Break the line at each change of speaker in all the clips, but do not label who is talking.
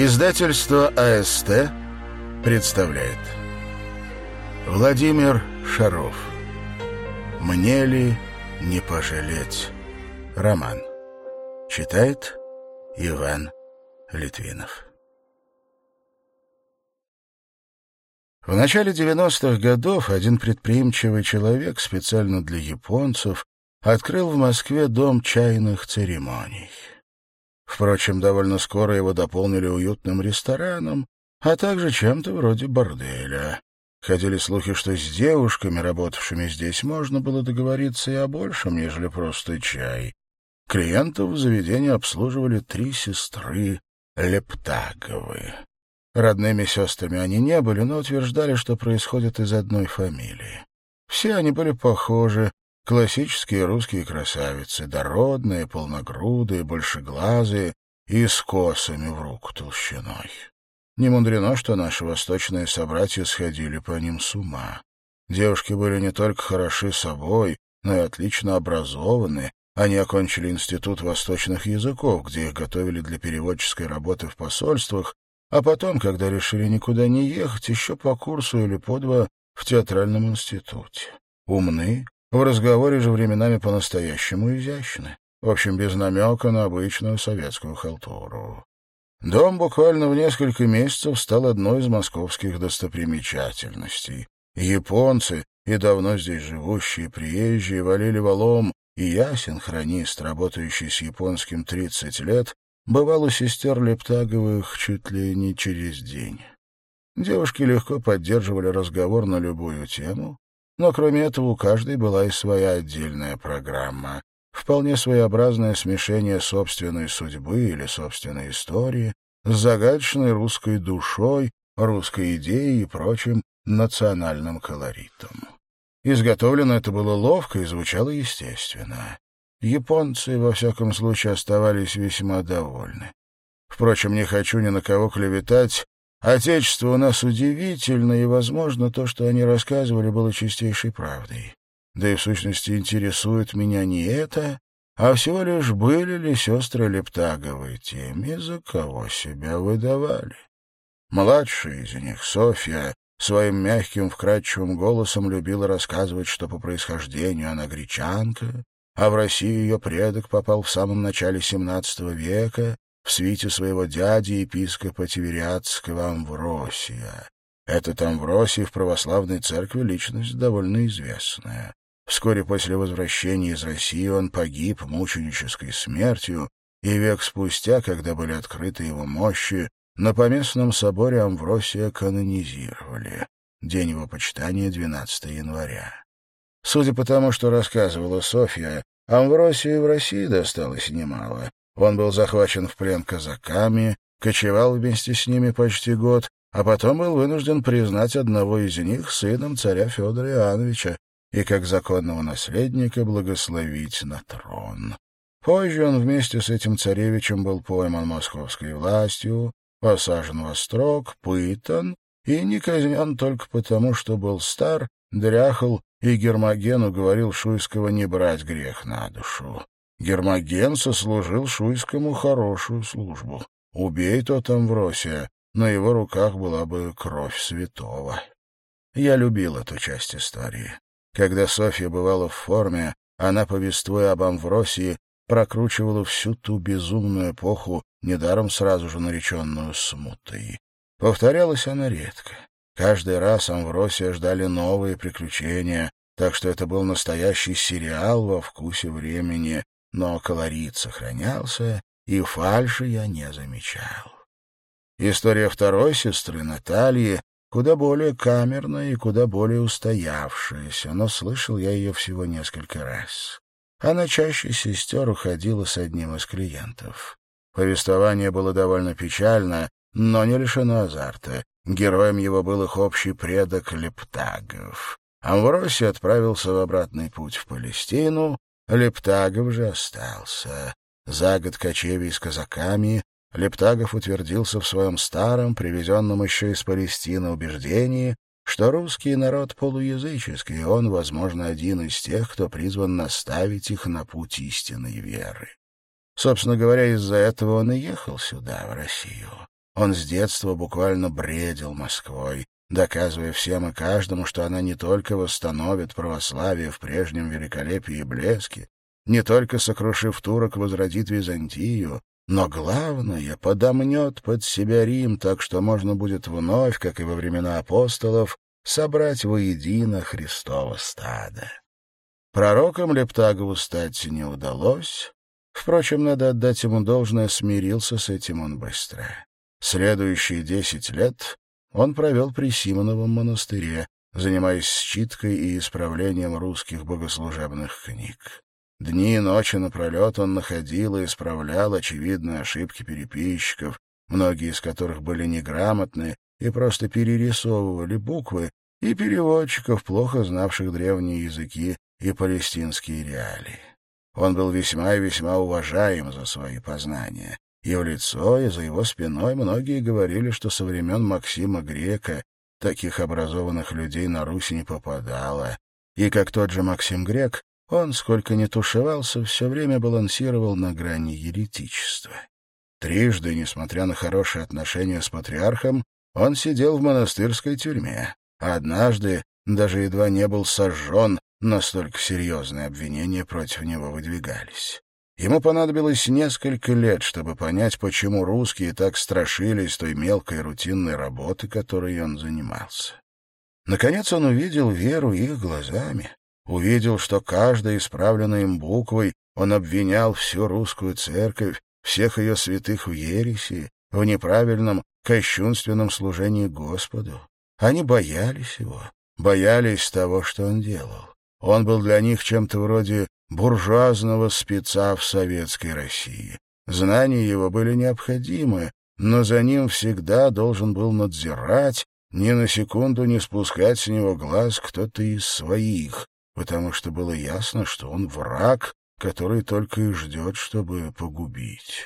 Издательство АСТ представляет Владимир Шаров «Мне ли не пожалеть?» Роман Читает Иван Литвинов В начале 90-х годов один предприимчивый человек специально для японцев открыл в Москве дом чайных церемоний. Впрочем, довольно скоро его дополнили уютным рестораном, а также чем-то вроде борделя. Ходили слухи, что с девушками, работавшими здесь, можно было договориться и о большем, нежели просто чай. Клиентов в заведении обслуживали три сестры Лептаговы. Родными сестрами они не были, но утверждали, что происходят из одной фамилии. Все они были похожи, Классические русские красавицы, дородные, полногрудые, большеглазые и с косами в руку толщиной. Не мудрено, что наши восточные собратья сходили по ним с ума. Девушки были не только хороши собой, но и отлично образованы. Они окончили Институт восточных языков, где их готовили для переводческой работы в посольствах, а потом, когда решили никуда не ехать, еще по курсу или по два в театральном институте. Умны, в разговоре же временами по-настоящему изящны. В общем, без намека на обычную советскую халтуру. Дом буквально в несколько месяцев стал одной из московских достопримечательностей. Японцы и давно здесь живущие приезжие валили валом, и я, синхронист, работающий с японским 30 лет, бывал у сестер Лептаговых чуть ли не через день. Девушки легко поддерживали разговор на любую тему, но кроме этого у каждой была и своя отдельная программа. Вполне своеобразное смешение собственной судьбы или собственной истории с загадочной русской душой, русской идеей и прочим национальным колоритом. Изготовлено это было ловко и звучало естественно. Японцы, во всяком случае, оставались весьма довольны. Впрочем, не хочу ни на кого клеветать, Отечество у нас удивительно, и, возможно, то, что они рассказывали, было чистейшей правдой. Да и, в сущности, интересует меня не это, а всего лишь были ли сестры Лептаговы теми, за кого себя выдавали. Младшая из них, Софья, своим мягким, вкрадчивым голосом любила рассказывать, что по происхождению она гречанка, а в Россию ее предок попал в самом начале XVII века, в свите своего дяди, епископа Тивериадского Амвросия. Этот Амвросий в православной церкви личность довольно известная. Вскоре после возвращения из России он погиб мученической смертью, и век спустя, когда были открыты его мощи, на поместном соборе Амвросия канонизировали. День его почитания — 12 января. Судя по тому, что рассказывала Софья, Амвросию в России досталось немало, он был захвачен в плен казаками, кочевал вместе с ними почти год, а потом был вынужден признать одного из них сыном царя Федора Иоанновича и как законного наследника благословить на трон. Позже он вместе с этим царевичем был пойман московской властью, посажен во строк, пытан и не казнен только потому, что был стар, дряхал, и Гермогену говорил Шуйского не брать грех на душу. Гермоген сослужил Шуйскому хорошую службу. Убей тот Амвросия, на его руках была бы кровь святого. Я любил эту часть истории. Когда Софья бывала в форме, она, повествуя об Амвросии, прокручивала всю ту безумную эпоху, недаром сразу же нареченную смутой. Повторялась она редко. Каждый раз Амвросия ждали новые приключения, так что это был настоящий сериал во вкусе времени, но колорит сохранялся, и фальши я не замечал. История второй сестры Натальи куда более камерная и куда более устоявшаяся, но слышал я ее всего несколько раз. Она чаще сестер уходила с одним из клиентов. Повествование было довольно печально, но не лишено азарта. Героем его был их общий предок Лептагов. Амвросий отправился в обратный путь в Палестину, Лептагов же остался. За год кочевий с казаками Лептагов утвердился в своем старом, привезенном еще из Палестины убеждении, что русский народ полуязыческий, и он, возможно, один из тех, кто призван наставить их на путь истинной веры. Собственно говоря, из-за этого он и ехал сюда, в Россию. Он с детства буквально бредил Москвой, доказывая всем и каждому, что она не только восстановит православие в прежнем великолепии и блеске, не только сокрушив турок возродит Византию, но главное, подомнет под себя Рим так, что можно будет вновь, как и во времена апостолов, собрать воедино Христово стадо. Пророком Лептагову стать не удалось. Впрочем, надо отдать ему должное, смирился с этим он быстро. Следующие десять лет он провел при Симоновом монастыре, занимаясь считкой и исправлением русских богослужебных книг. Дни и ночи напролет он находил и исправлял очевидные ошибки переписчиков, многие из которых были неграмотны и просто перерисовывали буквы, и переводчиков, плохо знавших древние языки и палестинские реалии. Он был весьма и весьма уважаем за свои познания. В лицо, и за его спиной многие говорили, что со времен Максима Грека таких образованных людей на Руси не попадало. И как тот же Максим Грек, он, сколько ни тушевался, все время балансировал на грани еретичества. Трижды, несмотря на хорошие отношения с патриархом, он сидел в монастырской тюрьме, однажды даже едва не был сожжен, настолько серьезные обвинения против него выдвигались. Ему понадобилось несколько лет, чтобы понять, почему русские так страшились той мелкой рутинной работы, которой он занимался. Наконец он увидел веру их глазами, увидел, что каждой исправленной им буквой он обвинял всю русскую церковь, всех ее святых в ереси, в неправильном, кощунственном служении Господу. Они боялись его, боялись того, что он делал. Он был для них чем-то вроде буржуазного спеца в советской России. Знания его были необходимы, но за ним всегда должен был надзирать, ни на секунду не спускать с него глаз кто-то из своих, потому что было ясно, что он враг, который только и ждет, чтобы погубить.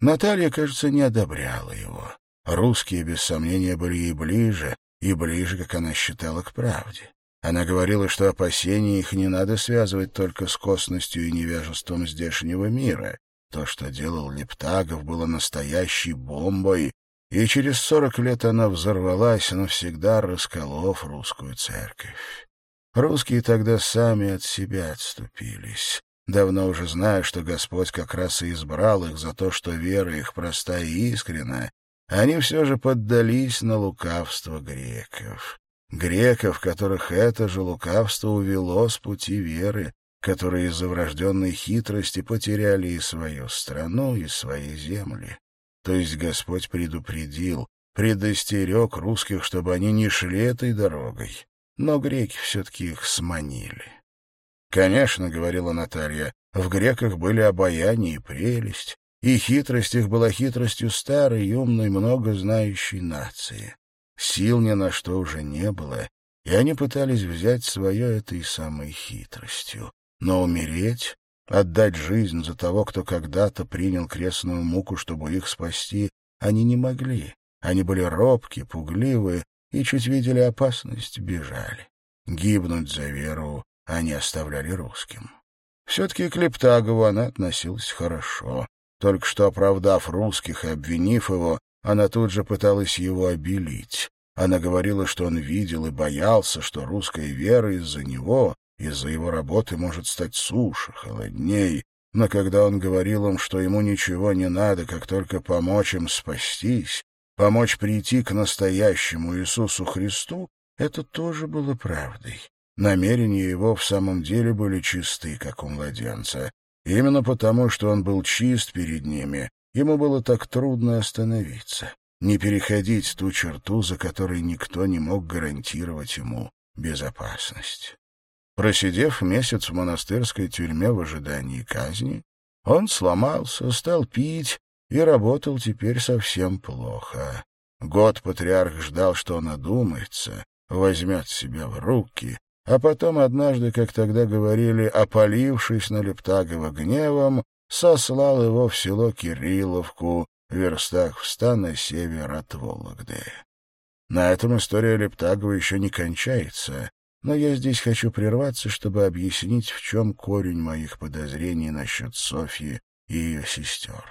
Наталья, кажется, не одобряла его. Русские, без сомнения, были ей ближе, и ближе, как она считала, к правде. Она говорила, что опасения их не надо связывать только с косностью и невежеством здешнего мира. То, что делал Лептагов, было настоящей бомбой, и через сорок лет она взорвалась, навсегда расколов русскую церковь. Русские тогда сами от себя отступились, давно уже зная, что Господь как раз и избрал их за то, что вера их простая и искренна, они все же поддались на лукавство греков. Греков, которых это же лукавство увело с пути веры, которые из-за врожденной хитрости потеряли и свою страну, и свои земли. То есть Господь предупредил, предостерег русских, чтобы они не шли этой дорогой, но греки все-таки их сманили. «Конечно», — говорила Наталья, — «в греках были обаяние и прелесть, и хитрость их была хитростью старой, умной, много знающей нации. Сил ни на что уже не было, и они пытались взять свое этой самой хитростью. Но умереть, отдать жизнь за того, кто когда-то принял крестную муку, чтобы их спасти, они не могли. Они были робкие, пугливые, и чуть видели опасность, бежали. Гибнуть за веру они оставляли русским. Все-таки к Лептагову она относилась хорошо. Только что оправдав русских и обвинив его, она тут же пыталась его обелить. Она говорила, что он видел и боялся, что русская вера из-за него, из-за его работы может стать суше, холодней. Но когда он говорил им, что ему ничего не надо, как только помочь им спастись, Помочь прийти к настоящему Иисусу Христу — это тоже было правдой. Намерения его в самом деле были чисты, как у младенца. Именно потому, что он был чист перед ними, ему было так трудно остановиться, не переходить ту черту, за которой никто не мог гарантировать ему безопасность. Просидев месяц в монастырской тюрьме в ожидании казни, он сломался, стал пить и работал теперь совсем плохо. Год патриарх ждал, что он одумается, возьмет себя в руки, а потом однажды, как тогда говорили, опалившись на Лептагова гневом, сослал его в село Кирилловку, верстах в ста на север от Вологды. На этом история Лептагова еще не кончается, но я здесь хочу прерваться, чтобы объяснить, в чем корень моих подозрений насчет Софьи и ее сестер.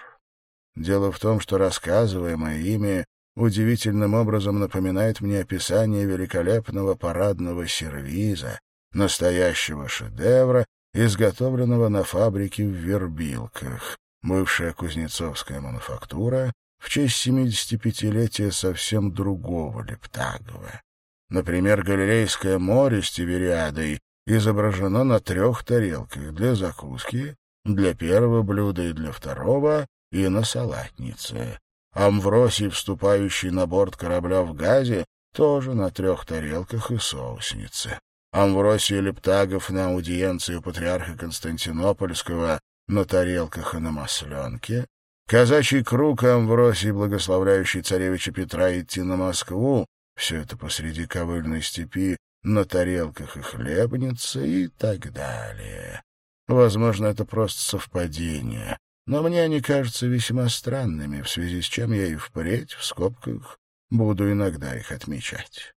Дело в том, что рассказываемое ими удивительным образом напоминает мне описание великолепного парадного сервиза, настоящего шедевра, изготовленного на фабрике в Вербилках, бывшая кузнецовская мануфактура, в честь 75-летия совсем другого Лептагова. Например, Галилейское море с Тивериадой изображено на трех тарелках для закуски, для первого блюда и для второго, и на салатнице. Амвросий, вступающий на борт корабля в газе, тоже на трех тарелках и соуснице. Амвросий Лептагов на аудиенции у патриарха Константинопольского на тарелках и на масленке. Казачий круг Амвросий, благословляющий царевича Петра идти на Москву, все это посреди ковыльной степи, на тарелках и хлебнице и так далее. Возможно, это просто совпадение, но мне они кажутся весьма странными, в связи с чем я и впредь, в скобках, буду иногда их отмечать.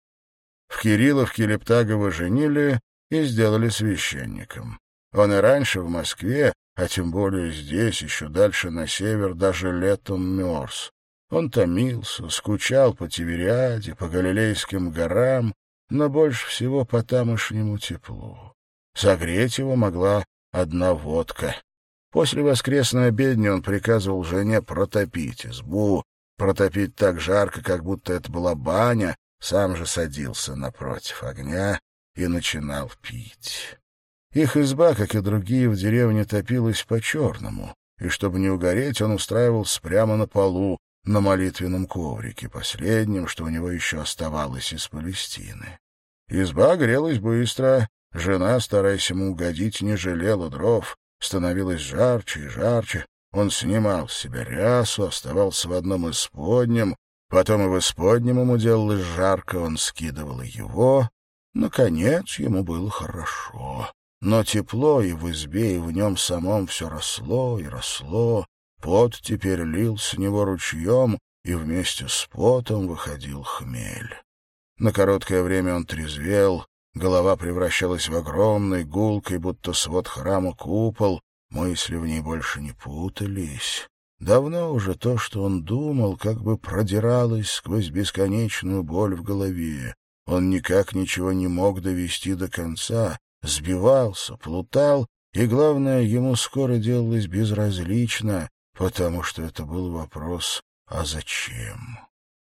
В Кирилловке Лептагова женили и сделали священником. Он и раньше в Москве, а тем более здесь, еще дальше на север, даже летом мерз. Он томился, скучал по Тивериаде, по Галилейским горам, но больше всего по тамошнему теплу. Согреть его могла одна водка. После воскресной обедни он приказывал жене протопить избу, протопить так жарко, как будто это была баня, сам же садился напротив огня и начинал пить. Их изба, как и другие в деревне, топилась по-черному, и чтобы не угореть, он устраивался прямо на полу, на молитвенном коврике, последнем, что у него еще оставалось из Палестины. Изба грелась быстро, жена, стараясь ему угодить, не жалела дров, становилось жарче и жарче. Он снимал с себя рясу, оставался в одном из споднем, потом и в исподнем ему делалось жарко, он скидывал его. Наконец ему было хорошо. Но тепло и в избе, и в нем самом все росло и росло. Пот теперь лил с него ручьем, и вместе с потом выходил хмель. На короткое время он трезвел, голова превращалась в огромный, гулкий, будто свод храма купол, мысли в ней больше не путались. Давно уже то, что он думал, как бы продиралось сквозь бесконечную боль в голове. Он никак ничего не мог довести до конца, сбивался, плутал, и, главное, ему скоро делалось безразлично, потому что это был вопрос «а зачем?».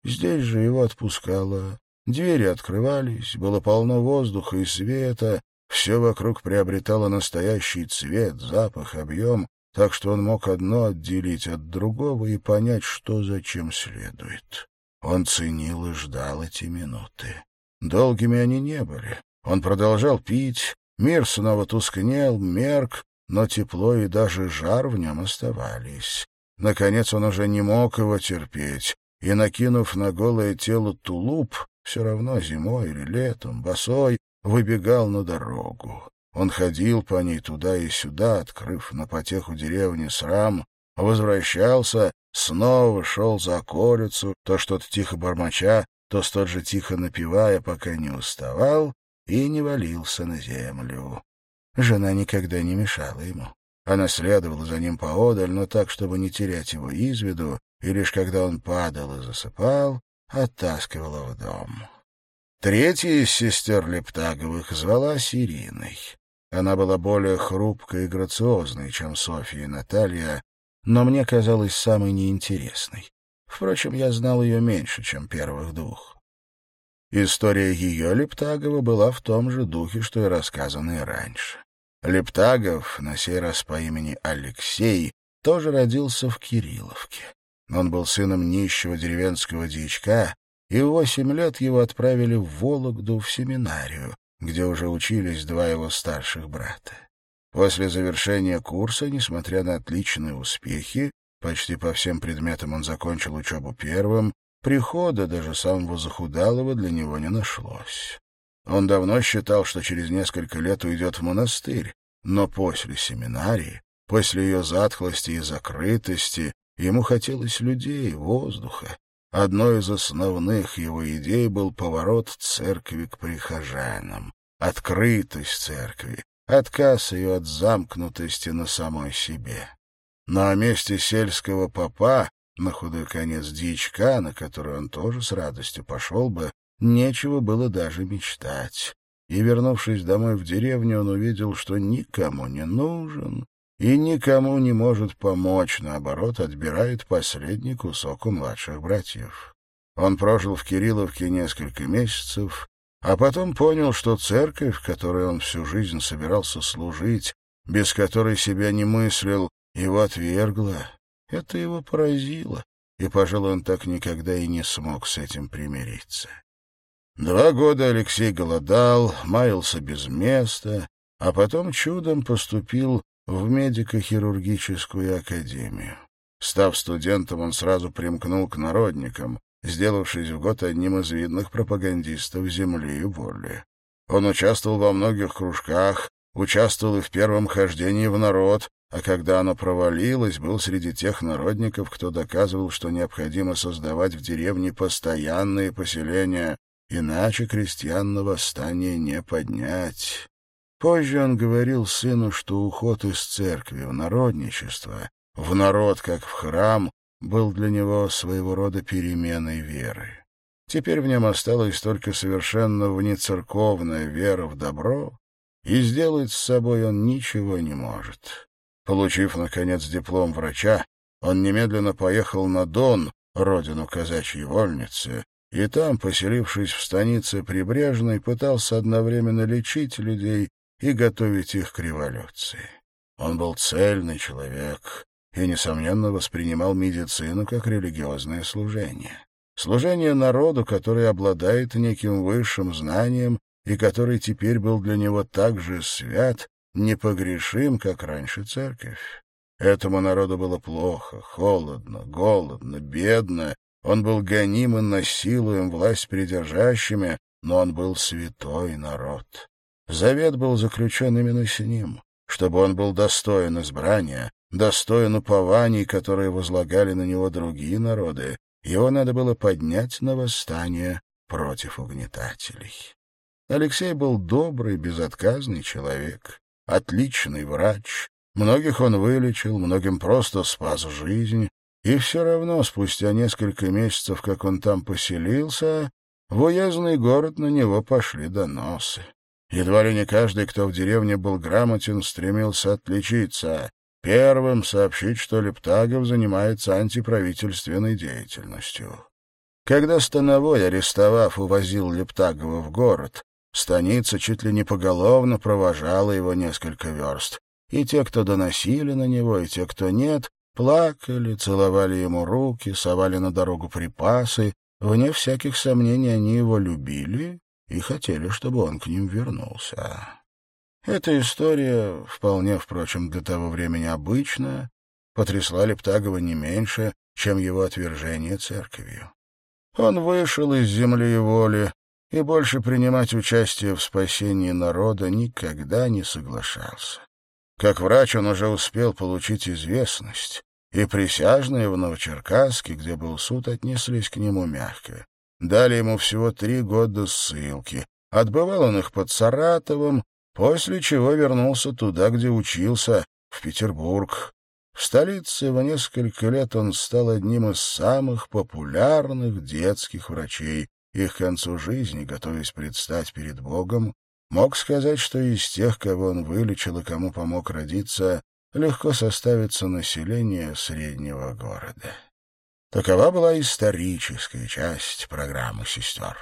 Здесь же его отпускало, двери открывались, было полно воздуха и света, все вокруг приобретало настоящий цвет, запах, объем, так что он мог одно отделить от другого и понять, что зачем следует. Он ценил и ждал эти минуты. Долгими они не были. Он продолжал пить, мир снова тускнел, мерк, но тепло и даже жар в нем оставались. Наконец он уже не мог его терпеть, и, накинув на голое тело тулуп, все равно зимой или летом, босой, выбегал на дорогу. Он ходил по ней туда и сюда, открыв на потеху деревни срам, возвращался, снова шел за околицу, то что-то тихо бормоча, то столь же тихо напевая, пока не уставал и не валился на землю. Жена никогда не мешала ему. Она следовала за ним поодаль, но так, чтобы не терять его из виду, и лишь когда он падал и засыпал, оттаскивала в дом. Третья из сестер Лептаговых звалась Ириной. Она была более хрупкой и грациозной, чем Софья и Наталья, но мне казалась самой неинтересной. Впрочем, я знал ее меньше, чем первых двух. История ее Лептагова была в том же духе, что и рассказанная раньше. Лептагов, на сей раз по имени Алексей, тоже родился в Кирилловке. Он был сыном нищего деревенского дьячка, и в восемь лет его отправили в Вологду в семинарию, где уже учились два его старших брата. После завершения курса, несмотря на отличные успехи, почти по всем предметам он закончил учебу первым, прихода даже самого захудалого для него не нашлось. Он давно считал, что через несколько лет уйдет в монастырь, но после семинарии, после ее затхлости и закрытости, ему хотелось людей, воздуха. Одной из основных его идей был поворот церкви к прихожанам, открытость церкви, отказ ее от замкнутости на самой себе. Но о месте сельского попа На худой конец дичка, на который он тоже с радостью пошел бы, нечего было даже мечтать. И, вернувшись домой в деревню, он увидел, что никому не нужен и никому не может помочь, наоборот, отбирает последний кусок у младших братьев. Он прожил в Кирилловке несколько месяцев, а потом понял, что церковь, в которой он всю жизнь собирался служить, без которой себя не мыслил, его отвергла. Это его поразило, и, пожалуй, он так никогда и не смог с этим примириться. Два года Алексей голодал, маялся без места, а потом чудом поступил в медико-хирургическую академию. Став студентом, он сразу примкнул к народникам, сделавшись в год одним из видных пропагандистов земли и воли. Он участвовал во многих кружках, участвовал и в первом хождении в народ, а когда оно провалилось, был среди тех народников, кто доказывал, что необходимо создавать в деревне постоянные поселения, иначе крестьян на восстание не поднять. Позже он говорил сыну, что уход из церкви в народничество, в народ как в храм, был для него своего рода переменой веры. Теперь в нем осталась только совершенно внецерковная вера в добро, и сделать с собой он ничего не может. Получив, наконец, диплом врача, он немедленно поехал на Дон, родину казачьей вольницы, и там, поселившись в станице Прибрежной, пытался одновременно лечить людей и готовить их к революции. Он был цельный человек и, несомненно, воспринимал медицину как религиозное служение. Служение народу, который обладает неким высшим знанием и который теперь был для него так же свят, непогрешим, как раньше церковь. Этому народу было плохо, холодно, голодно, бедно. Он был гоним и насилуем власть придержащими, но он был святой народ. Завет был заключен именно с ним, чтобы он был достоин избрания, достоин упований, которые возлагали на него другие народы. Его надо было поднять на восстание против угнетателей. Алексей был добрый, безотказный человек, отличный врач. Многих он вылечил, многим просто спас жизнь. И все равно, спустя несколько месяцев, как он там поселился, в уездный город на него пошли доносы. Едва ли не каждый, кто в деревне был грамотен, стремился отличиться. Первым сообщить, что Лептагов занимается антиправительственной деятельностью. Когда Становой, арестовав, увозил Лептагова в город, станица чуть ли не поголовно провожала его несколько верст. И те, кто доносили на него, и те, кто нет, плакали, целовали ему руки, совали на дорогу припасы. Вне всяких сомнений они его любили и хотели, чтобы он к ним вернулся. Эта история, вполне, впрочем, для того времени обычная, потрясла Лептагова не меньше, чем его отвержение церковью. Он вышел из земли и воли и больше принимать участие в спасении народа никогда не соглашался. Как врач он уже успел получить известность, и присяжные в Новочеркасске, где был суд, отнеслись к нему мягко. Дали ему всего три года ссылки. Отбывал он их под Саратовом, после чего вернулся туда, где учился, в Петербург. В столице в несколько лет он стал одним из самых популярных детских врачей, и к концу жизни, готовясь предстать перед Богом, мог сказать, что из тех, кого он вылечил и кому помог родиться, легко составится население среднего города. Такова была историческая часть программы «Сестер».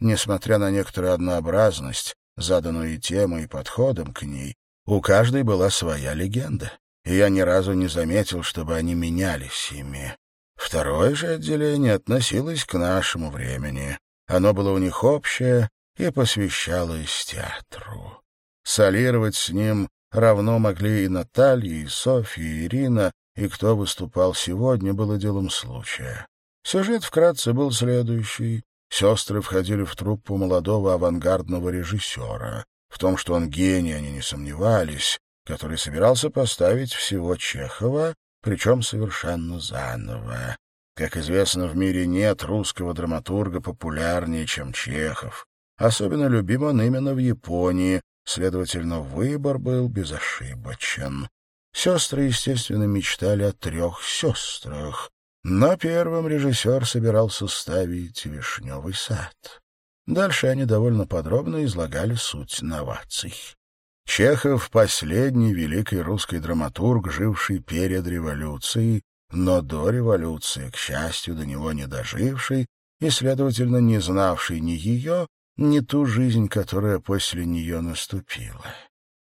Несмотря на некоторую однообразность, заданную темой и подходом к ней, у каждой была своя легенда, и я ни разу не заметил, чтобы они менялись ими. Второе же отделение относилось к нашему времени. Оно было у них общее и посвящалось театру. Солировать с ним равно могли и Наталья, и Софья, и Ирина, и кто выступал сегодня, было делом случая. Сюжет вкратце был следующий. Сестры входили в труппу молодого авангардного режиссера. В том, что он гений, они не сомневались, который собирался поставить всего Чехова, причем совершенно заново. Как известно, в мире нет русского драматурга популярнее, чем Чехов. Особенно любим он именно в Японии, следовательно, выбор был безошибочен. Сестры, естественно, мечтали о трех сестрах. Но первым режиссер собирался ставить «Вишневый сад». Дальше они довольно подробно излагали суть новаций. Чехов — последний великий русский драматург, живший перед революцией, но до революции, к счастью, до него не доживший и, следовательно, не знавший ни ее, ни ту жизнь, которая после нее наступила.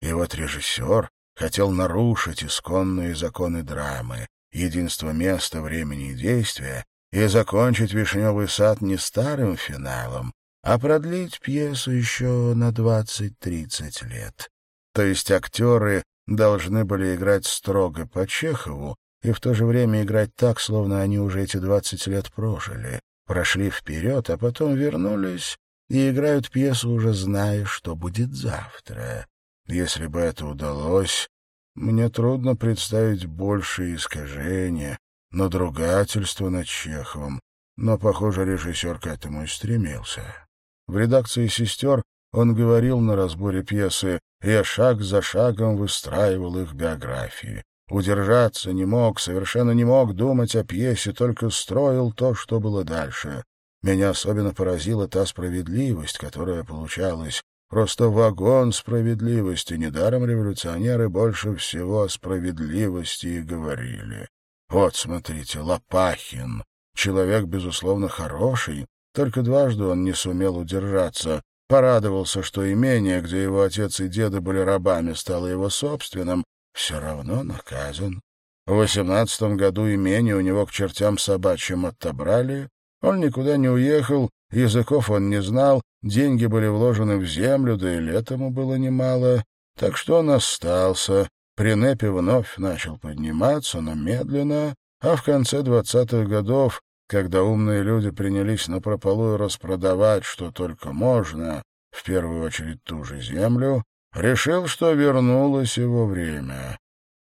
И вот режиссер хотел нарушить исконные законы драмы, единство места, времени и действия, и закончить «Вишневый сад» не старым финалом, а продлить пьесу еще на двадцать-тридцать лет. То есть актеры должны были играть строго по Чехову и в то же время играть так, словно они уже эти двадцать лет прожили, прошли вперед, а потом вернулись и играют пьесу, уже зная, что будет завтра. Если бы это удалось, мне трудно представить большие искажения, надругательство над Чеховым, но, похоже, режиссер к этому и стремился. В редакции «Сестер» он говорил на разборе пьесы «Я шаг за шагом выстраивал их биографии». Удержаться не мог, совершенно не мог думать о пьесе, только строил то, что было дальше. Меня особенно поразила та справедливость, которая получалась Просто вагон справедливости. Недаром революционеры больше всего о справедливости и говорили. Вот, смотрите, Лопахин. Человек, безусловно, хороший, только дважды он не сумел удержаться. Порадовался, что имение, где его отец и деды были рабами, стало его собственным, все равно наказан. В восемнадцатом году имение у него к чертям собачьим отобрали, он никуда не уехал, языков он не знал, Деньги были вложены в землю, да и летому было немало, так что он остался. При Непе вновь начал подниматься, но медленно, а в конце двадцатых годов, когда умные люди принялись напропалую распродавать, что только можно, в первую очередь ту же землю, решил, что вернулось его время.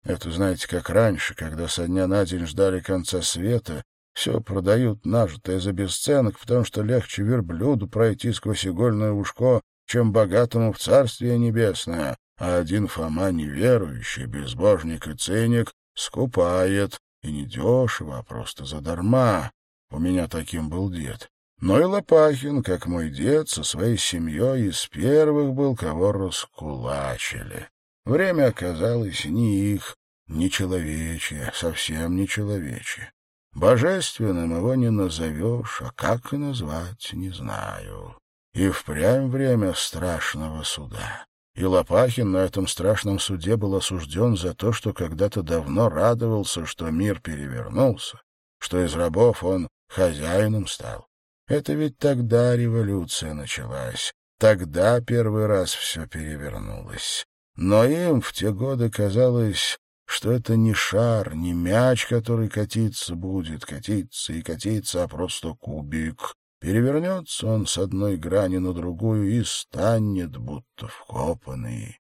Это, знаете, как раньше, когда со дня на день ждали конца света, все продают нажитое за бесценок, потому что легче верблюду пройти сквозь игольное ушко, чем богатому в Царствие Небесное, а один Фома неверующий, безбожник и циник, скупает, и не дешево, а просто задарма. У меня таким был дед. Но и Лопахин, как мой дед, со своей семьей из первых был, кого раскулачили. Время оказалось не их, не человечье, совсем не человечье. Божественным его не назовешь, а как и назвать, не знаю. И впрямь время страшного суда. И Лопахин на этом страшном суде был осужден за то, что когда-то давно радовался, что мир перевернулся, что из рабов он хозяином стал. Это ведь тогда революция началась, тогда первый раз все перевернулось. Но им в те годы казалось, что это не шар, не мяч, который катиться будет, катиться и катиться, а просто кубик. Перевернется он с одной грани на другую и станет, будто вкопанный.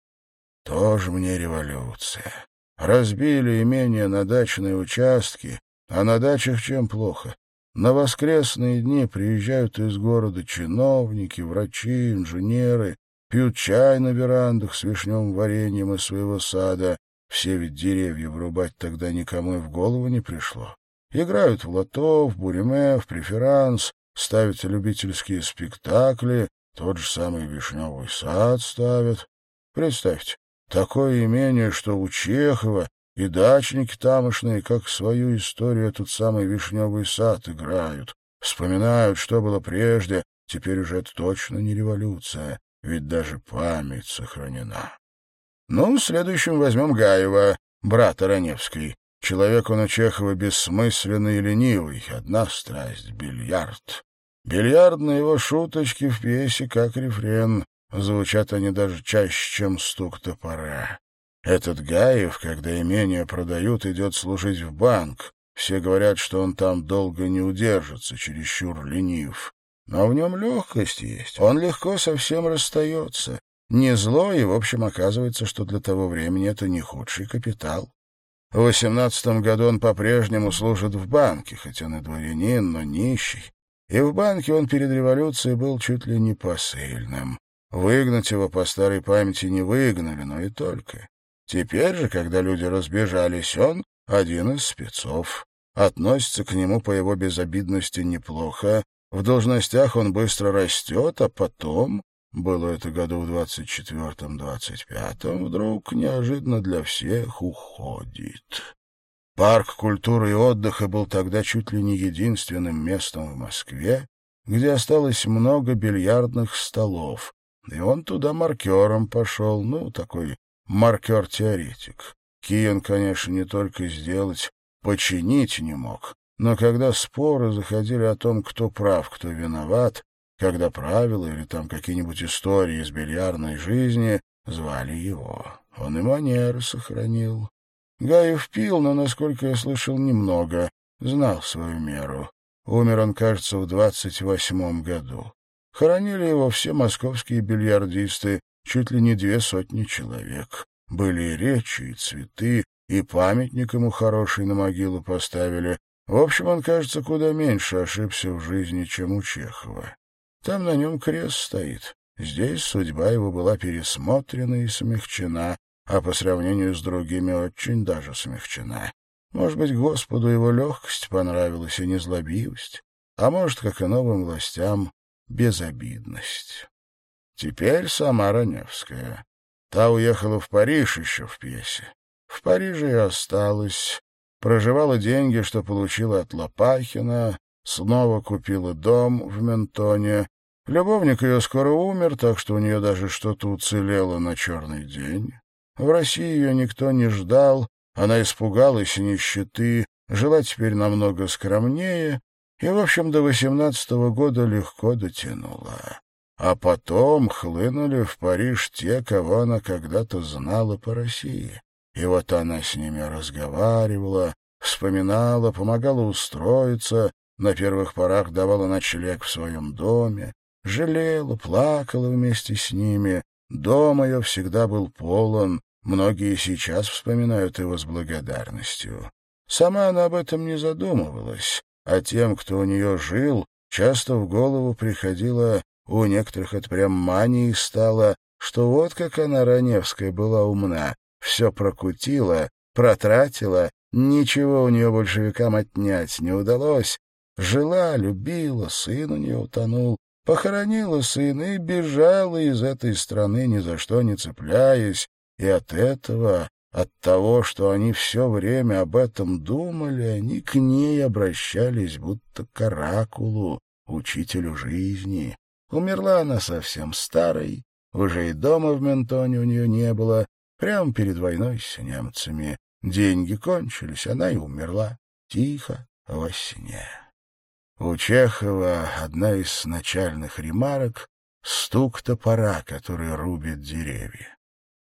Тоже мне революция. Разбили имение на дачные участки, а на дачах чем плохо? На воскресные дни приезжают из города чиновники, врачи, инженеры, пьют чай на верандах с вишневым вареньем из своего сада, все ведь деревья вырубать тогда никому и в голову не пришло. Играют в лото, в буриме, в преферанс, ставят любительские спектакли, тот же самый вишневый сад ставят. Представьте, такое имение, что у Чехова и дачники тамошные, как свою историю, этот самый вишневый сад играют. Вспоминают, что было прежде, теперь уже это точно не революция, ведь даже память сохранена. Ну, следующим возьмем Гаева, брата Раневской. Человек он у Чехова бессмысленный и ленивый. Одна страсть — бильярд. Бильярдные его шуточки в пьесе как рефрен. Звучат они даже чаще, чем стук топора. Этот Гаев, когда имение продают, идет служить в банк. Все говорят, что он там долго не удержится, чересчур ленив. Но в нем легкость есть. Он легко совсем расстается. Не зло, и, в общем, оказывается, что для того времени это не худший капитал. В восемнадцатом году он по-прежнему служит в банке, хоть он и дворянин, но нищий. И в банке он перед революцией был чуть ли не посыльным. Выгнать его по старой памяти не выгнали, но и только. Теперь же, когда люди разбежались, он один из спецов. относятся к нему по его безобидности неплохо, в должностях он быстро растет, а потом, было это году в двадцать четвертом-двадцать пятом, вдруг неожиданно для всех уходит. Парк культуры и отдыха был тогда чуть ли не единственным местом в Москве, где осталось много бильярдных столов, и он туда маркером пошел, ну, такой маркер-теоретик. Киен, конечно, не только сделать, починить не мог, но когда споры заходили о том, кто прав, кто виноват, когда правила или там какие-нибудь истории из бильярдной жизни, звали его. Он и манеры сохранил. Гаев пил, но, насколько я слышал, немного, знал свою меру. Умер он, кажется, в двадцать восьмом году. Хоронили его все московские бильярдисты, чуть ли не две сотни человек. Были и речи, и цветы, и памятник ему хороший на могилу поставили. В общем, он, кажется, куда меньше ошибся в жизни, чем у Чехова. Там на нем крест стоит. Здесь судьба его была пересмотрена и смягчена, а по сравнению с другими очень даже смягчена. Может быть, Господу его легкость понравилась и незлобивость, а может, как и новым властям, безобидность. Теперь сама Раневская. Та уехала в Париж еще в пьесе. В Париже и осталась. Проживала деньги, что получила от Лопахина, снова купила дом в Ментоне. Любовник ее скоро умер, так что у нее даже что-то уцелело на черный день. В России ее никто не ждал, она испугалась нищеты, жила теперь намного скромнее и, в общем, до восемнадцатого года легко дотянула. А потом хлынули в Париж те, кого она когда-то знала по России. И вот она с ними разговаривала, вспоминала, помогала устроиться, на первых порах давала ночлег в своем доме, жалела, плакала вместе с ними. Дом ее всегда был полон, Многие сейчас вспоминают его с благодарностью. Сама она об этом не задумывалась, а тем, кто у нее жил, часто в голову приходило, у некоторых это прям манией стало, что вот как она, Раневская, была умна, все прокутила, протратила, ничего у нее большевикам отнять не удалось. Жила, любила, сын у нее утонул, похоронила сына и бежала из этой страны, ни за что не цепляясь, и от этого, от того, что они все время об этом думали, они к ней обращались будто к оракулу, учителю жизни. Умерла она совсем старой, уже и дома в Ментоне у нее не было, прямо перед войной с немцами. Деньги кончились, она и умерла, тихо, во сне. У Чехова одна из начальных ремарок — стук топора, который рубит деревья.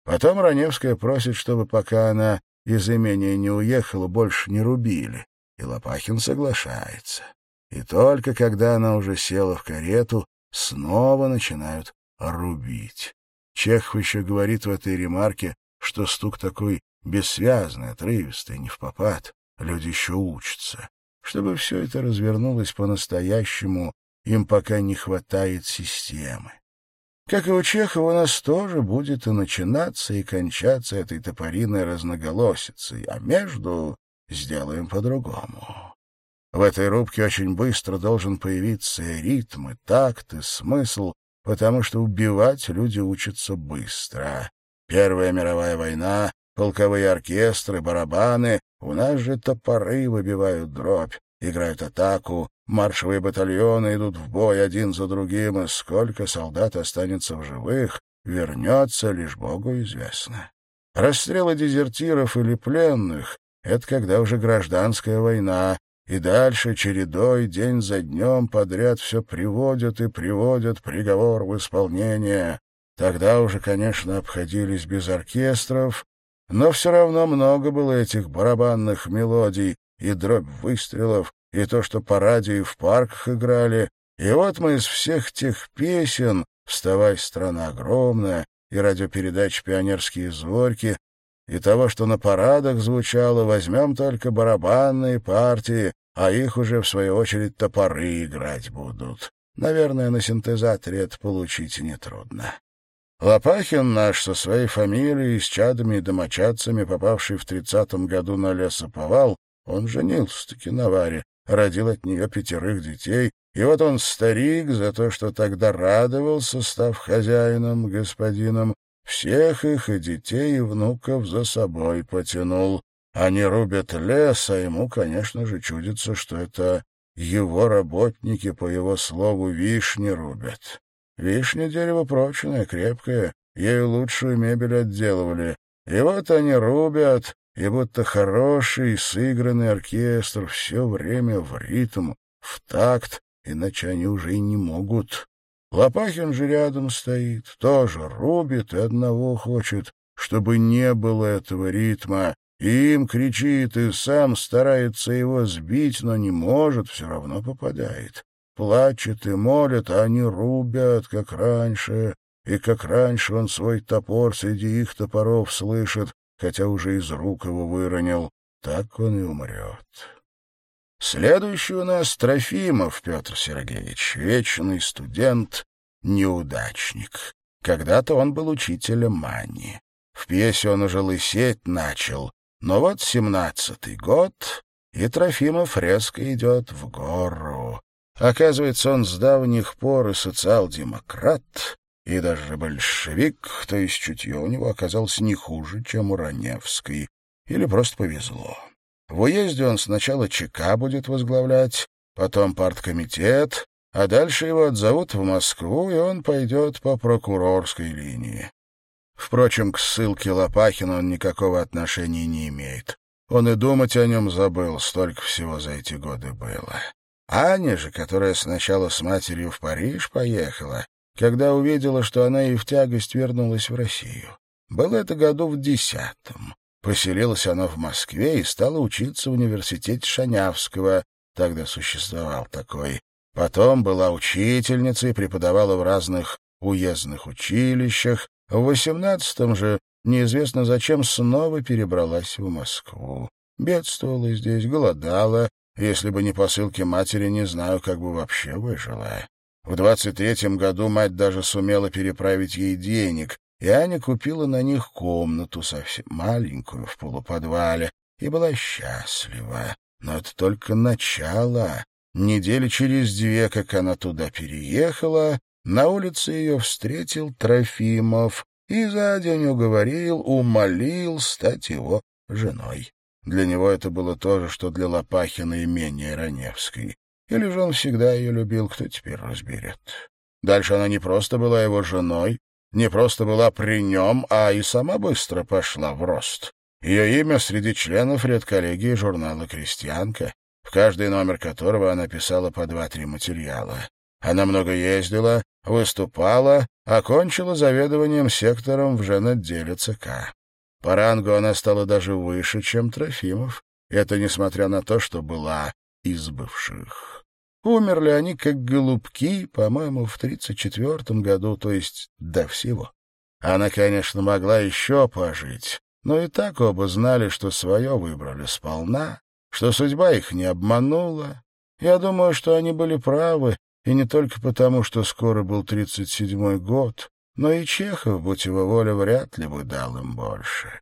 Потом Раневская просит, чтобы пока она из имения не уехала, больше не рубили. И Лопахин соглашается. И только когда она уже села в карету, снова начинают рубить. Чехов еще говорит в этой ремарке, что стук такой бессвязный, отрывистый, не в попад. Люди еще учатся. Чтобы все это развернулось по-настоящему, им пока не хватает системы. Как и у Чехова, у нас тоже будет и начинаться, и кончаться этой топориной разноголосицей, а между сделаем по-другому. В этой рубке очень быстро должен появиться и ритм, и такт, и смысл, потому что убивать люди учатся быстро. Первая мировая война, полковые оркестры, барабаны, у нас же топоры выбивают дробь, играют атаку, Маршевые батальоны идут в бой один за другим, и сколько солдат останется в живых, вернется, лишь Богу известно. Расстрелы дезертиров или пленных — это когда уже гражданская война, и дальше чередой день за днем подряд все приводят и приводят приговор в исполнение. Тогда уже, конечно, обходились без оркестров, но все равно много было этих барабанных мелодий и дробь выстрелов, и то, что по радио и в парках играли. И вот мы из всех тех песен «Вставай, страна огромная» и радиопередач «Пионерские зорьки» и того, что на парадах звучало, возьмем только барабанные партии, а их уже, в свою очередь, топоры играть будут. Наверное, на синтезаторе это получить нетрудно. Лопахин наш со своей фамилией, с чадами и домочадцами, попавший в тридцатом году на лесоповал, Он женился-таки на Варе, родил от нее пятерых детей, и вот он старик за то, что тогда радовался, став хозяином, господином, всех их и детей, и внуков за собой потянул. Они рубят лес, а ему, конечно же, чудится, что это его работники, по его слову, вишни рубят. Вишня — дерево прочное, крепкое, ею лучшую мебель отделывали. И вот они рубят, и будто хороший, сыгранный оркестр все время в ритм, в такт, иначе они уже и не могут. Лопахин же рядом стоит, тоже рубит и одного хочет, чтобы не было этого ритма, и им кричит, и сам старается его сбить, но не может, все равно попадает. Плачет и молит, а они рубят, как раньше, и как раньше он свой топор среди их топоров слышит, хотя уже из рук его выронил. Так он и умрет. Следующий у нас Трофимов Петр Сергеевич, вечный студент, неудачник. Когда-то он был учителем Мани. В пьесе он уже лысеть начал, но вот семнадцатый год, и Трофимов резко идет в гору. Оказывается, он с давних пор и социал-демократ, и даже большевик, то есть чутье у него оказалось не хуже, чем у Раневской. Или просто повезло. В уезде он сначала ЧК будет возглавлять, потом парткомитет, а дальше его отзовут в Москву, и он пойдет по прокурорской линии. Впрочем, к ссылке Лопахина он никакого отношения не имеет. Он и думать о нем забыл, столько всего за эти годы было. Аня же, которая сначала с матерью в Париж поехала, когда увидела, что она и в тягость вернулась в Россию. Было это году в десятом. Поселилась она в Москве и стала учиться в университете Шанявского, тогда существовал такой. Потом была учительницей, преподавала в разных уездных училищах. В восемнадцатом же неизвестно зачем снова перебралась в Москву. Бедствовала здесь, голодала. Если бы не посылки матери, не знаю, как бы вообще выжила. В двадцать третьем году мать даже сумела переправить ей денег, и Аня купила на них комнату, совсем маленькую, в полуподвале, и была счастлива. Но это только начало. Недели через две, как она туда переехала, на улице ее встретил Трофимов и за день уговорил, умолил стать его женой. Для него это было то же, что для Лопахина и менее Раневской. Или же он всегда ее любил, кто теперь разберет. Дальше она не просто была его женой, не просто была при нем, а и сама быстро пошла в рост. Ее имя среди членов редколлегии журнала «Крестьянка», в каждый номер которого она писала по два-три материала. Она много ездила, выступала, окончила заведованием сектором в женотделе ЦК. По рангу она стала даже выше, чем Трофимов. Это несмотря на то, что была из бывших. Умерли они как голубки, по-моему, в тридцать четвертом году, то есть до всего. Она, конечно, могла еще пожить, но и так оба знали, что свое выбрали сполна, что судьба их не обманула. Я думаю, что они были правы, и не только потому, что скоро был тридцать седьмой год, но и Чехов, будь его воля, вряд ли бы дал им больше.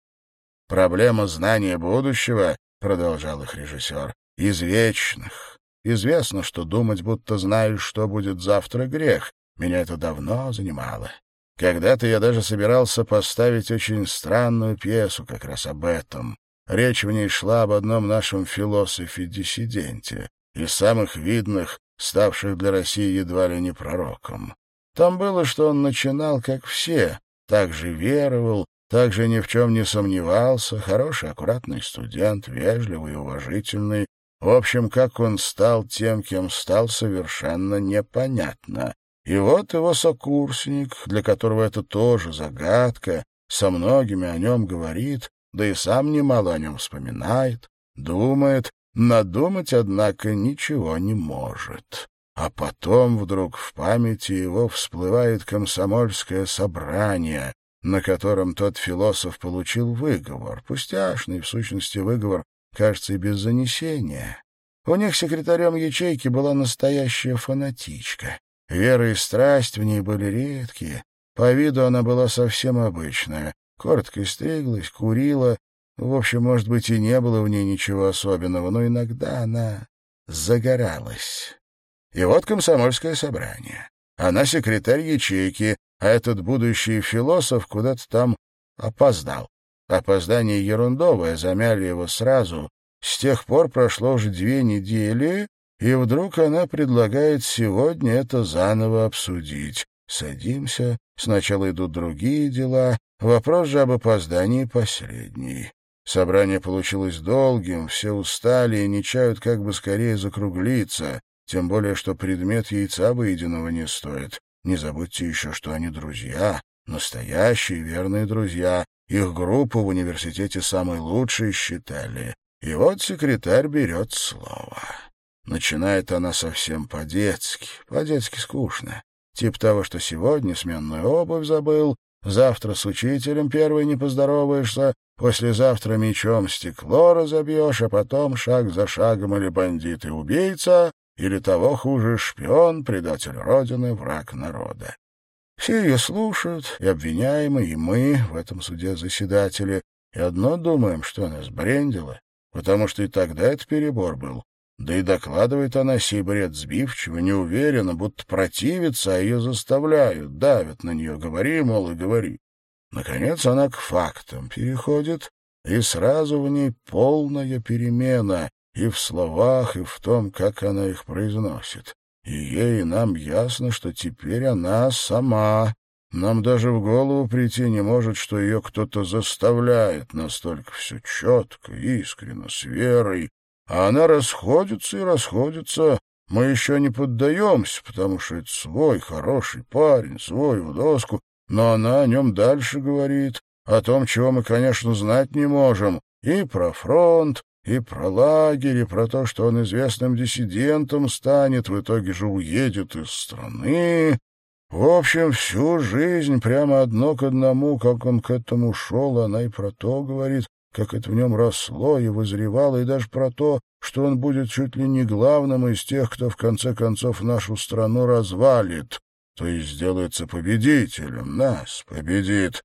«Проблема знания будущего», — продолжал их режиссер, — «из вечных, Известно, что думать, будто знаешь, что будет завтра, грех. Меня это давно занимало. Когда-то я даже собирался поставить очень странную пьесу как раз об этом. Речь в ней шла об одном нашем философе-диссиденте, из самых видных, ставших для России едва ли не пророком. Там было, что он начинал, как все, так же веровал, так же ни в чем не сомневался, хороший, аккуратный студент, вежливый и уважительный, в общем, как он стал тем, кем стал, совершенно непонятно. И вот его сокурсник, для которого это тоже загадка, со многими о нем говорит, да и сам немало о нем вспоминает, думает, надумать, однако, ничего не может. А потом вдруг в памяти его всплывает комсомольское собрание, на котором тот философ получил выговор, пустяшный, в сущности, выговор кажется, и без занесения. У них секретарем ячейки была настоящая фанатичка. Вера и страсть в ней были редкие. По виду она была совсем обычная. Коротко стриглась, курила, В общем, может быть, и не было в ней ничего особенного, но иногда она загоралась. И вот комсомольское собрание. Она секретарь ячейки, а этот будущий философ куда-то там опоздал. Опоздание ерундовое, замяли его сразу. С тех пор прошло уже две недели, и вдруг она предлагает сегодня это заново обсудить. Садимся, сначала идут другие дела, вопрос же об опоздании последний. Собрание получилось долгим, все устали и не чают как бы скорее закруглиться, тем более, что предмет яйца выеденного не стоит. Не забудьте еще, что они друзья, настоящие верные друзья. Их группу в университете самой лучшей считали. И вот секретарь берет слово. Начинает она совсем по-детски, по-детски скучно. Тип того, что сегодня сменную обувь забыл, завтра с учителем первый не поздороваешься, послезавтра мечом стекло разобьешь, а потом шаг за шагом или бандит и убийца, или того хуже шпион, предатель Родины, враг народа. Все ее слушают, и обвиняемые, и мы, в этом суде заседатели, и одно думаем, что она сбрендила, потому что и тогда это перебор был. Да и докладывает она сей бред сбивчиво, неуверенно, будто противится, а ее заставляют, давят на нее, говори, мол, и говори. Наконец она к фактам переходит, и сразу в ней полная перемена и в словах, и в том, как она их произносит. И ей и нам ясно, что теперь она сама. Нам даже в голову прийти не может, что ее кто-то заставляет, настолько все четко, искренно, с верой, а она расходится и расходится. Мы еще не поддаемся, потому что это свой хороший парень, свой в доску, но она о нем дальше говорит, о том, чего мы, конечно, знать не можем, и про фронт, и про лагерь, и про то, что он известным диссидентом станет, в итоге же уедет из страны. В общем, всю жизнь прямо одно к одному, как он к этому шел, она и про то говорит, как это в нем росло и вызревало, и даже про то, что он будет чуть ли не главным из тех, кто в конце концов нашу страну развалит, то есть сделается победителем, нас победит.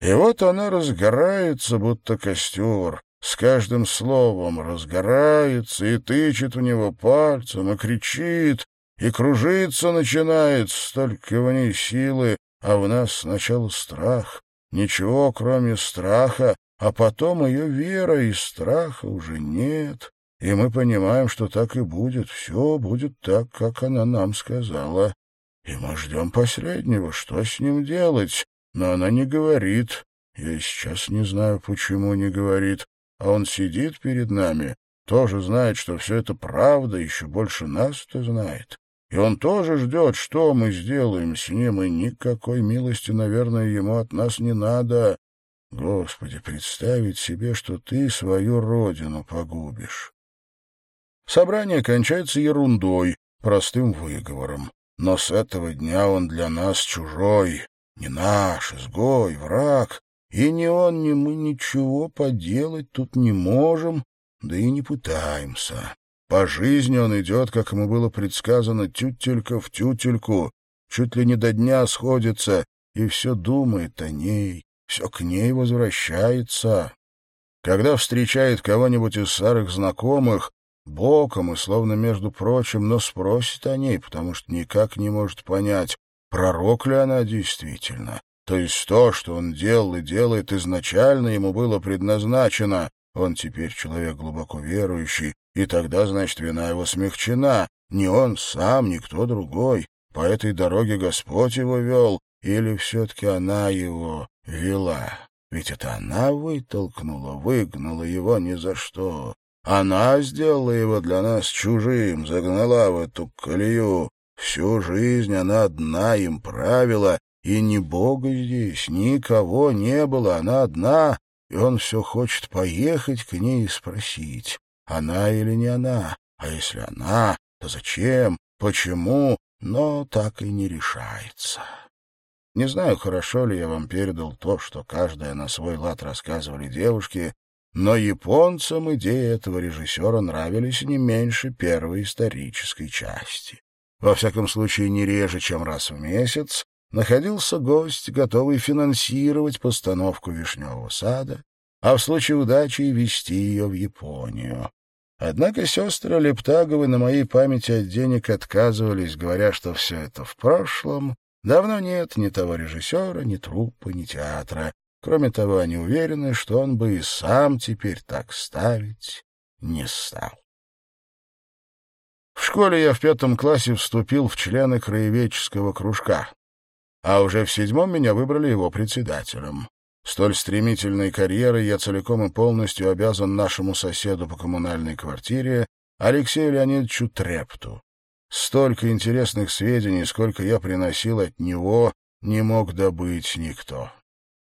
И вот она разгорается, будто костер, с каждым словом разгорается и тычет в него пальцем, и кричит, и кружиться начинает, столько в ней силы, а в нас сначала страх, ничего, кроме страха, а потом ее вера и страха уже нет, и мы понимаем, что так и будет, все будет так, как она нам сказала. И мы ждем последнего, что с ним делать, но она не говорит. Я сейчас не знаю, почему не говорит, а он сидит перед нами, тоже знает, что все это правда, еще больше нас-то знает. И он тоже ждет, что мы сделаем с ним, и никакой милости, наверное, ему от нас не надо. Господи, представить себе, что ты свою родину погубишь. Собрание кончается ерундой, простым выговором. Но с этого дня он для нас чужой, не наш, изгой, враг. И ни он, ни мы ничего поделать тут не можем, да и не пытаемся. По жизни он идет, как ему было предсказано, тютелька в тютельку, чуть ли не до дня сходится, и все думает о ней, все к ней возвращается. Когда встречает кого-нибудь из старых знакомых, боком и словно между прочим, но спросит о ней, потому что никак не может понять, пророк ли она действительно. То есть то, что он делал и делает, изначально ему было предназначено. Он теперь человек глубоко верующий, и тогда, значит, вина его смягчена. Не он сам, никто другой. По этой дороге Господь его вел, или все-таки она его вела? Ведь это она вытолкнула, выгнала его ни за что. Она сделала его для нас чужим, загнала в эту колею. Всю жизнь она одна им правила, и ни Бога здесь, никого не было, она одна, и он все хочет поехать к ней и спросить, она или не она, а если она, то зачем, почему, но так и не решается. Не знаю, хорошо ли я вам передал то, что каждая на свой лад рассказывали девушки, но японцам идеи этого режиссера нравились не меньше первой исторической части. Во всяком случае, не реже, чем раз в месяц, находился гость, готовый финансировать постановку «Вишневого сада», а в случае удачи и везти ее в Японию. Однако сестры Лептаговы на моей памяти от денег отказывались, говоря, что все это в прошлом. Давно нет ни того режиссера, ни труппы, ни театра. Кроме того, они уверены, что он бы и сам теперь так ставить не стал. В школе я в пятом классе вступил в члены краеведческого кружка, а уже в седьмом меня выбрали его председателем. Столь стремительной карьерой я целиком и полностью обязан нашему соседу по коммунальной квартире Алексею Леонидовичу Трепту. Столько интересных сведений, сколько я приносил от него, не мог добыть никто.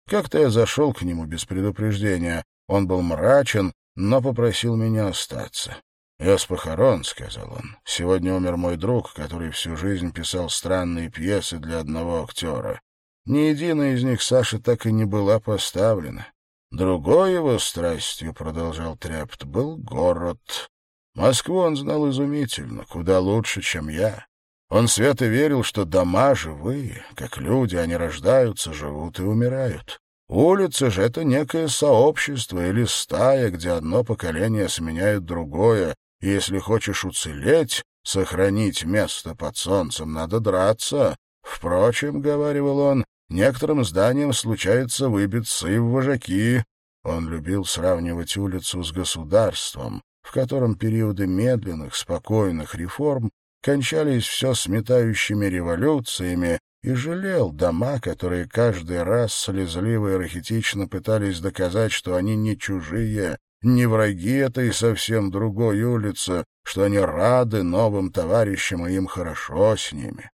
Как-то я зашел к нему без предупреждения. Он был мрачен, но попросил меня остаться. «Я с похорон», — сказал он. «Сегодня умер мой друг, который всю жизнь писал странные пьесы для одного актера. Ни единая из них Саша так и не была поставлена. Другой его страстью, — продолжал Трепт, — был город. Москву он знал изумительно, куда лучше, чем я. Он свято верил, что дома живые, как люди, они рождаются, живут и умирают. Улица же — это некое сообщество или стая, где одно поколение сменяет другое, если хочешь уцелеть, сохранить место под солнцем, надо драться. Впрочем, — говорил он, Некоторым зданиям случается выбиться и в вожаки. Он любил сравнивать улицу с государством, в котором периоды медленных, спокойных реформ кончались все сметающими революциями, и жалел дома, которые каждый раз слезливо и рахитично пытались доказать, что они не чужие, не враги этой совсем другой улицы, что они рады новым товарищам, и им хорошо с ними.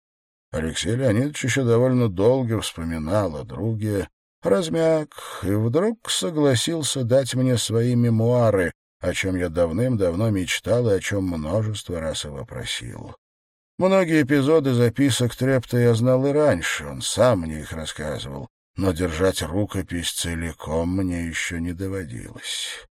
Алексей Леонидович еще довольно долго вспоминал о друге, размяк и вдруг согласился дать мне свои мемуары, о чем я давным-давно мечтал и о чем множество раз его просил. Многие эпизоды записок Трепта я знал и раньше, он сам мне их рассказывал, но держать рукопись целиком мне еще не доводилось.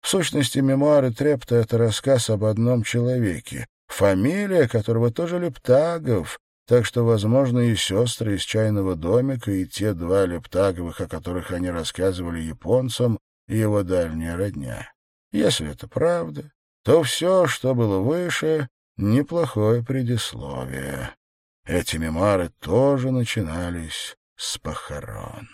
В сущности, мемуары Трепта — это рассказ об одном человеке, фамилия которого тоже Лептагов, так что, возможно, и сестры из чайного домика, и те два лептаговых, о которых они рассказывали японцам, и его дальняя родня. Если это правда, то все, что было выше, неплохое предисловие. Эти мемуары тоже начинались с похорон.